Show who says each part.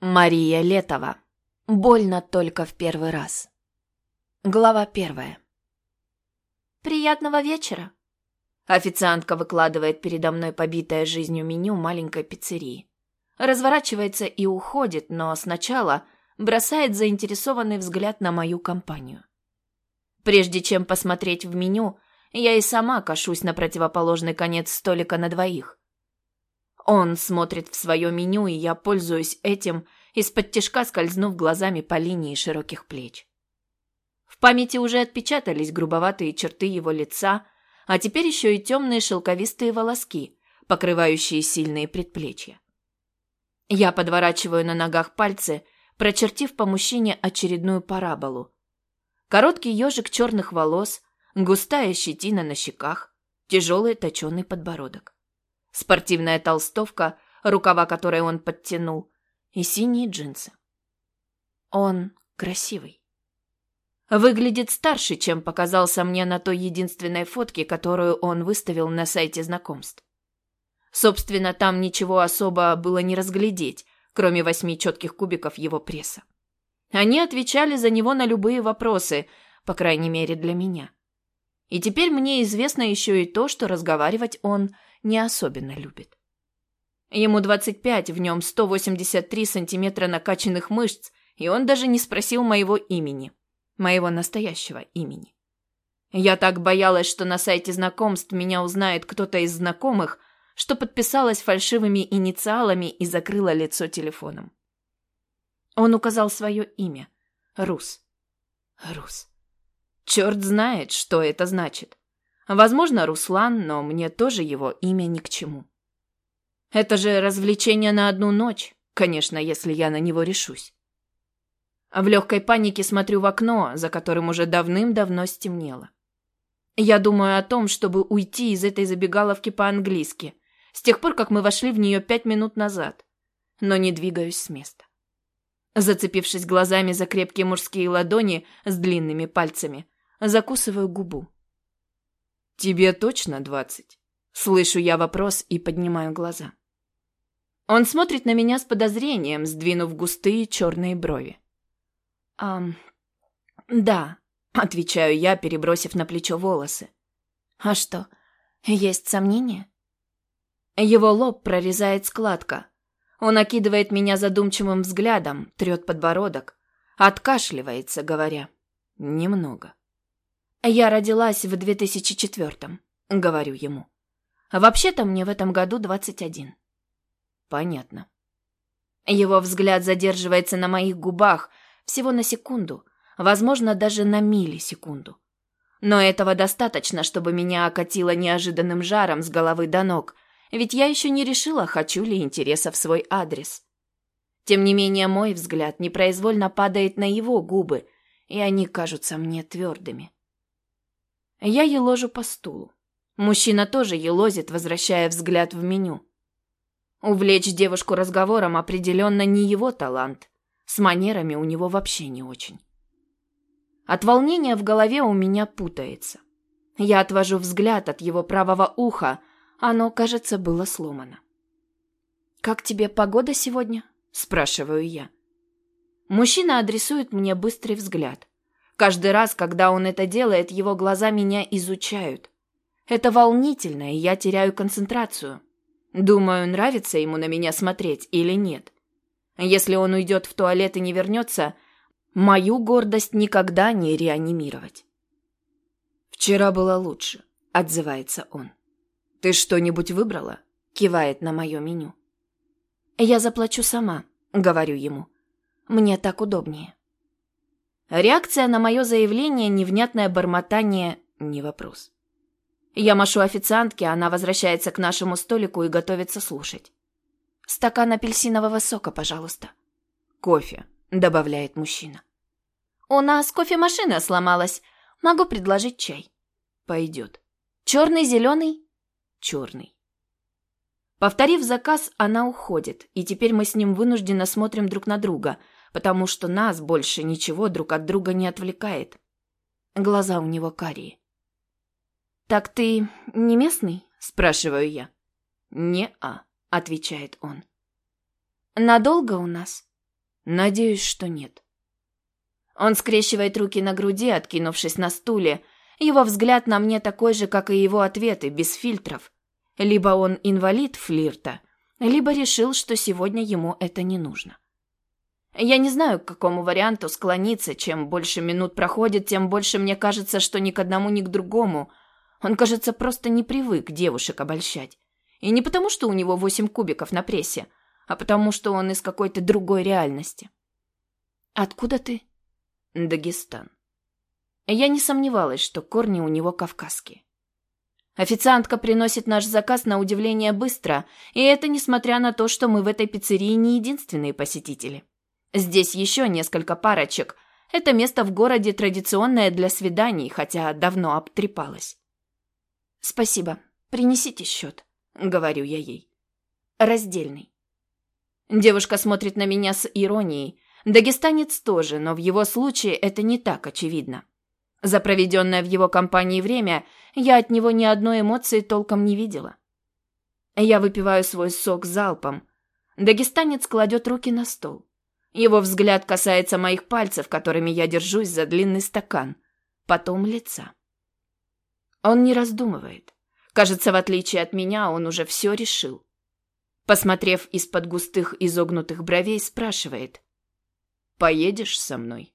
Speaker 1: Мария Летова. Больно только в первый раз. Глава первая.
Speaker 2: «Приятного вечера!»
Speaker 1: Официантка выкладывает передо мной побитое жизнью меню маленькой пиццерии. Разворачивается и уходит, но сначала бросает заинтересованный взгляд на мою компанию. Прежде чем посмотреть в меню, я и сама кашусь на противоположный конец столика на двоих. Он смотрит в свое меню, и я пользуюсь этим, из-под тишка скользнув глазами по линии широких плеч. В памяти уже отпечатались грубоватые черты его лица, а теперь еще и темные шелковистые волоски, покрывающие сильные предплечья. Я подворачиваю на ногах пальцы, прочертив по мужчине очередную параболу. Короткий ежик черных волос, густая щетина на щеках, тяжелый точеный подбородок. Спортивная толстовка, рукава которой он подтянул, и синие джинсы. Он красивый. Выглядит старше, чем показался мне на той единственной фотке, которую он выставил на сайте знакомств. Собственно, там ничего особо было не разглядеть, кроме восьми четких кубиков его пресса. Они отвечали за него на любые вопросы, по крайней мере для меня. И теперь мне известно еще и то, что разговаривать он не особенно любит. Ему 25, в нем 183 сантиметра накачанных мышц, и он даже не спросил моего имени, моего настоящего имени. Я так боялась, что на сайте знакомств меня узнает кто-то из знакомых, что подписалась фальшивыми инициалами и закрыла лицо телефоном. Он указал свое имя. Рус. Рус. Черт знает, что это значит. Возможно, Руслан, но мне тоже его имя ни к чему. Это же развлечение на одну ночь, конечно, если я на него решусь. В легкой панике смотрю в окно, за которым уже давным-давно стемнело. Я думаю о том, чтобы уйти из этой забегаловки по-английски, с тех пор, как мы вошли в нее пять минут назад, но не двигаюсь с места. Зацепившись глазами за крепкие мужские ладони с длинными пальцами, закусываю губу. «Тебе точно двадцать?» Слышу я вопрос и поднимаю глаза. Он смотрит на меня с подозрением, сдвинув густые черные брови. «Ам... да», — отвечаю я, перебросив на плечо волосы. «А что, есть сомнения?» Его лоб прорезает складка. Он окидывает меня задумчивым взглядом, трет подбородок, откашливается, говоря «немного». «Я родилась в 2004-м», — говорю ему. «Вообще-то мне в этом году 21». «Понятно». Его взгляд задерживается на моих губах всего на секунду, возможно, даже на миллисекунду. Но этого достаточно, чтобы меня окатило неожиданным жаром с головы до ног, ведь я еще не решила, хочу ли интереса в свой адрес. Тем не менее, мой взгляд непроизвольно падает на его губы, и они кажутся мне твердыми. Я еложу по стулу. Мужчина тоже елозит, возвращая взгляд в меню. Увлечь девушку разговором определенно не его талант. С манерами у него вообще не очень. От волнения в голове у меня путается. Я отвожу взгляд от его правого уха, оно, кажется, было сломано. «Как тебе погода сегодня?» – спрашиваю я. Мужчина адресует мне быстрый взгляд. Каждый раз, когда он это делает, его глаза меня изучают. Это волнительно, и я теряю концентрацию. Думаю, нравится ему на меня смотреть или нет. Если он уйдет в туалет и не вернется, мою гордость никогда не реанимировать. «Вчера было лучше», — отзывается он. «Ты что-нибудь выбрала?» — кивает на мое меню. «Я заплачу сама», — говорю ему. «Мне так удобнее». Реакция на мое заявление, невнятное бормотание – не вопрос. Я машу официантке, она возвращается к нашему столику и готовится слушать. «Стакан апельсинового сока, пожалуйста». «Кофе», – добавляет мужчина. «У нас кофемашина сломалась. Могу предложить чай». «Пойдет». «Черный, зеленый?» «Черный». Повторив заказ, она уходит, и теперь мы с ним вынужденно смотрим друг на друга – потому что нас больше ничего друг от друга не отвлекает. Глаза у него карие. «Так ты не местный?» – спрашиваю я. «Не-а», – отвечает он. «Надолго у нас?» Надеюсь, что нет. Он скрещивает руки на груди, откинувшись на стуле. Его взгляд на мне такой же, как и его ответы, без фильтров. Либо он инвалид флирта, либо решил, что сегодня ему это не нужно. Я не знаю, к какому варианту склониться. Чем больше минут проходит, тем больше мне кажется, что ни к одному, ни к другому. Он, кажется, просто не привык девушек обольщать. И не потому, что у него восемь кубиков на прессе, а потому, что он из какой-то другой реальности. «Откуда ты?» «Дагестан». Я не сомневалась, что корни у него кавказские. Официантка приносит наш заказ на удивление быстро, и это несмотря на то, что мы в этой пиццерии не единственные посетители. Здесь еще несколько парочек. Это место в городе традиционное для свиданий, хотя давно обтрепалось. «Спасибо. Принесите счет», — говорю я ей. «Раздельный». Девушка смотрит на меня с иронией. Дагестанец тоже, но в его случае это не так очевидно. За проведенное в его компании время я от него ни одной эмоции толком не видела. Я выпиваю свой сок залпом. Дагестанец кладет руки на стол. Его взгляд касается моих пальцев, которыми я держусь за длинный стакан. Потом лица. Он не раздумывает. Кажется, в отличие от меня, он уже все решил. Посмотрев из-под густых изогнутых бровей, спрашивает. «Поедешь со мной?»